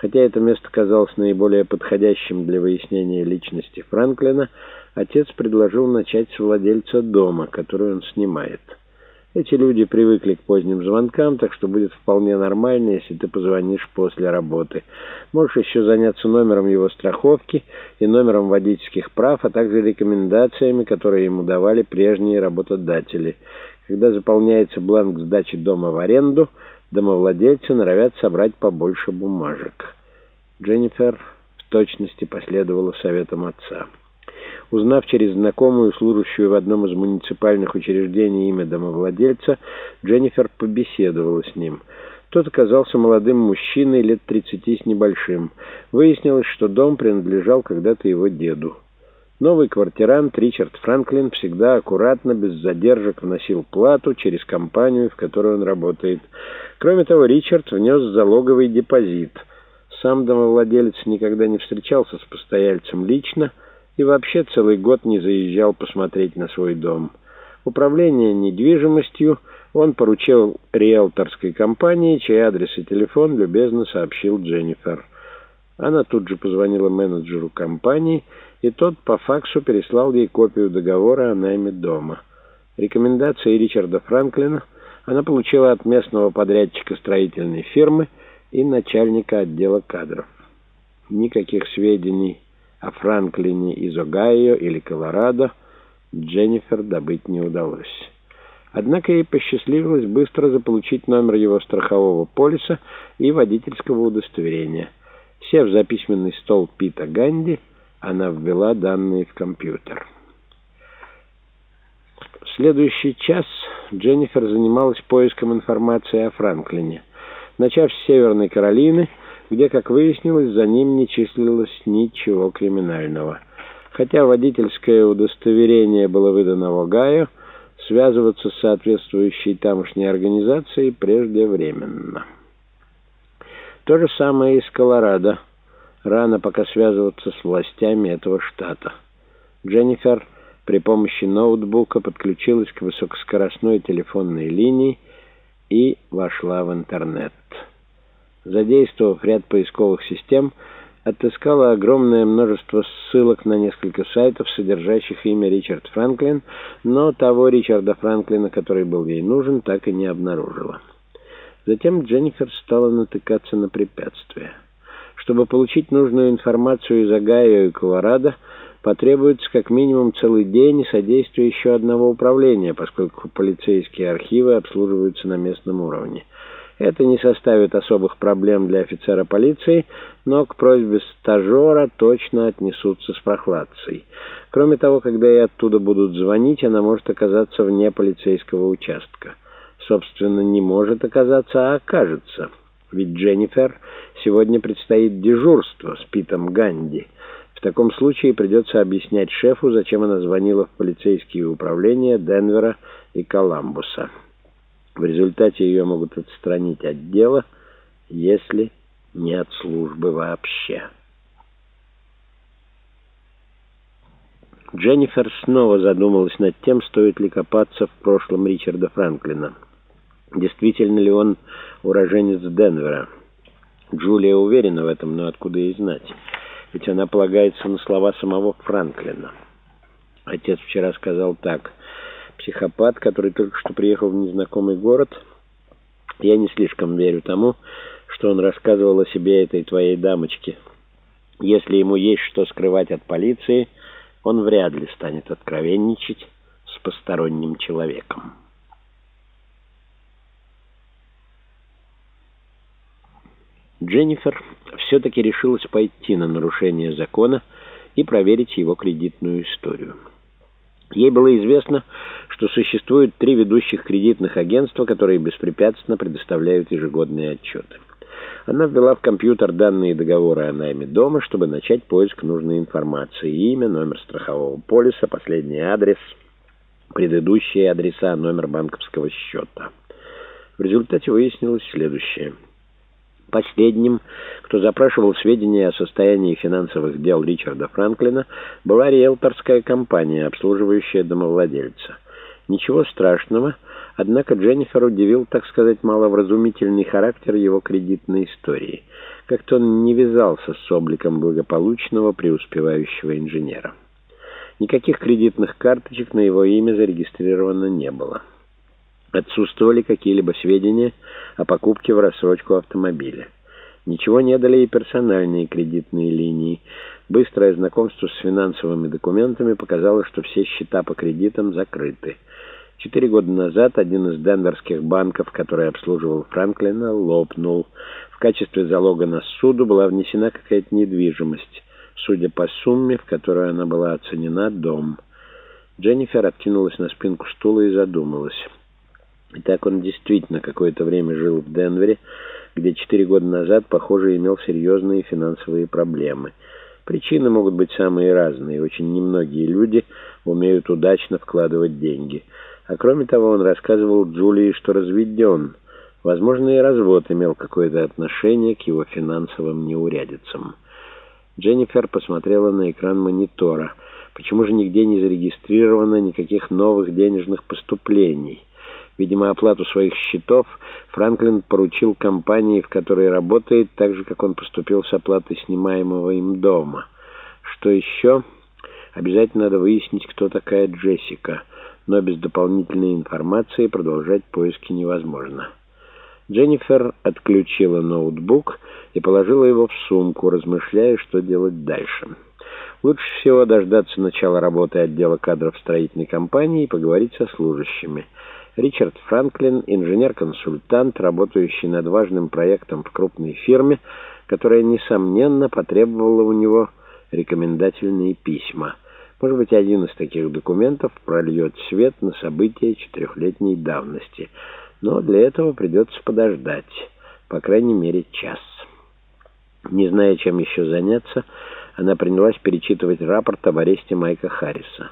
Хотя это место казалось наиболее подходящим для выяснения личности Франклина, отец предложил начать с владельца дома, который он снимает. Эти люди привыкли к поздним звонкам, так что будет вполне нормально, если ты позвонишь после работы. Можешь еще заняться номером его страховки и номером водительских прав, а также рекомендациями, которые ему давали прежние работодатели. Когда заполняется бланк сдачи дома в аренду, домовладельцы норовят собрать побольше бумажек. Дженнифер в точности последовала советам отца. Узнав через знакомую, служащую в одном из муниципальных учреждений имя домовладельца, Дженнифер побеседовала с ним. Тот оказался молодым мужчиной лет 30 с небольшим. Выяснилось, что дом принадлежал когда-то его деду. Новый квартирант Ричард Франклин всегда аккуратно, без задержек вносил плату через компанию, в которой он работает. Кроме того, Ричард внес залоговый депозит. Сам домовладелец никогда не встречался с постояльцем лично, и вообще целый год не заезжал посмотреть на свой дом. Управление недвижимостью он поручил риэлторской компании, чей адрес и телефон любезно сообщил Дженнифер. Она тут же позвонила менеджеру компании, и тот по факсу переслал ей копию договора о найме дома. Рекомендации Ричарда Франклина она получила от местного подрядчика строительной фирмы и начальника отдела кадров. Никаких сведений о Франклине из Огайо или Колорадо Дженнифер добыть не удалось. Однако ей посчастливилось быстро заполучить номер его страхового полиса и водительского удостоверения. Сев за письменный стол Пита Ганди, она ввела данные в компьютер. В следующий час Дженнифер занималась поиском информации о Франклине. Начав с Северной Каролины, где, как выяснилось, за ним не числилось ничего криминального. Хотя водительское удостоверение было выдано в Огайо, связываться с соответствующей тамошней организацией преждевременно. То же самое и с Колорадо. Рано пока связываться с властями этого штата. Дженнифер при помощи ноутбука подключилась к высокоскоростной телефонной линии и вошла в интернет задействовав ряд поисковых систем, отыскала огромное множество ссылок на несколько сайтов, содержащих имя Ричард Франклин, но того Ричарда Франклина, который был ей нужен, так и не обнаружила. Затем Дженнифер стала натыкаться на препятствия. Чтобы получить нужную информацию из Огайо и Колорадо, потребуется как минимум целый день и содействие еще одного управления, поскольку полицейские архивы обслуживаются на местном уровне. Это не составит особых проблем для офицера полиции, но к просьбе стажера точно отнесутся с прохладцей. Кроме того, когда ей оттуда будут звонить, она может оказаться вне полицейского участка. Собственно, не может оказаться, а окажется. Ведь Дженнифер сегодня предстоит дежурство с Питом Ганди. В таком случае придется объяснять шефу, зачем она звонила в полицейские управления Денвера и Коламбуса. В результате ее могут отстранить от дела, если не от службы вообще. Дженнифер снова задумалась над тем, стоит ли копаться в прошлом Ричарда Франклина. Действительно ли он уроженец Денвера? Джулия уверена в этом, но откуда ей знать? Ведь она полагается на слова самого Франклина. Отец вчера сказал так психопат, который только что приехал в незнакомый город. Я не слишком верю тому, что он рассказывал о себе этой твоей дамочке. Если ему есть что скрывать от полиции, он вряд ли станет откровенничать с посторонним человеком. Дженнифер все-таки решилась пойти на нарушение закона и проверить его кредитную историю. Ей было известно, что существует три ведущих кредитных агентства, которые беспрепятственно предоставляют ежегодные отчеты. Она ввела в компьютер данные договора о найме дома, чтобы начать поиск нужной информации. Имя, номер страхового полиса, последний адрес, предыдущие адреса, номер банковского счета. В результате выяснилось следующее – Последним, кто запрашивал сведения о состоянии финансовых дел Ричарда Франклина, была риэлторская компания, обслуживающая домовладельца. Ничего страшного, однако Дженнифер удивил, так сказать, маловразумительный характер его кредитной истории. Как-то он не вязался с обликом благополучного преуспевающего инженера. Никаких кредитных карточек на его имя зарегистрировано не было. Отсутствовали какие-либо сведения о покупке в рассрочку автомобиля. Ничего не дали и персональные кредитные линии. Быстрое знакомство с финансовыми документами показало, что все счета по кредитам закрыты. Четыре года назад один из денверских банков, который обслуживал Франклина, лопнул. В качестве залога на суду была внесена какая-то недвижимость. Судя по сумме, в которую она была оценена, дом. Дженнифер откинулась на спинку стула и задумалась. И так он действительно какое-то время жил в Денвере, где четыре года назад, похоже, имел серьезные финансовые проблемы. Причины могут быть самые разные. Очень немногие люди умеют удачно вкладывать деньги – а кроме того, он рассказывал Джулии, что разведен. Возможно, и развод имел какое-то отношение к его финансовым неурядицам. Дженнифер посмотрела на экран монитора. Почему же нигде не зарегистрировано никаких новых денежных поступлений? Видимо, оплату своих счетов Франклин поручил компании, в которой работает, так же, как он поступил с оплатой снимаемого им дома. Что еще? Обязательно надо выяснить, кто такая Джессика но без дополнительной информации продолжать поиски невозможно. Дженнифер отключила ноутбук и положила его в сумку, размышляя, что делать дальше. Лучше всего дождаться начала работы отдела кадров строительной компании и поговорить со служащими. Ричард Франклин, инженер-консультант, работающий над важным проектом в крупной фирме, которая, несомненно, потребовала у него рекомендательные письма – может быть, один из таких документов прольет свет на события четырехлетней давности. Но для этого придется подождать, по крайней мере, час. Не зная, чем еще заняться, она принялась перечитывать рапорт об аресте Майка Харриса.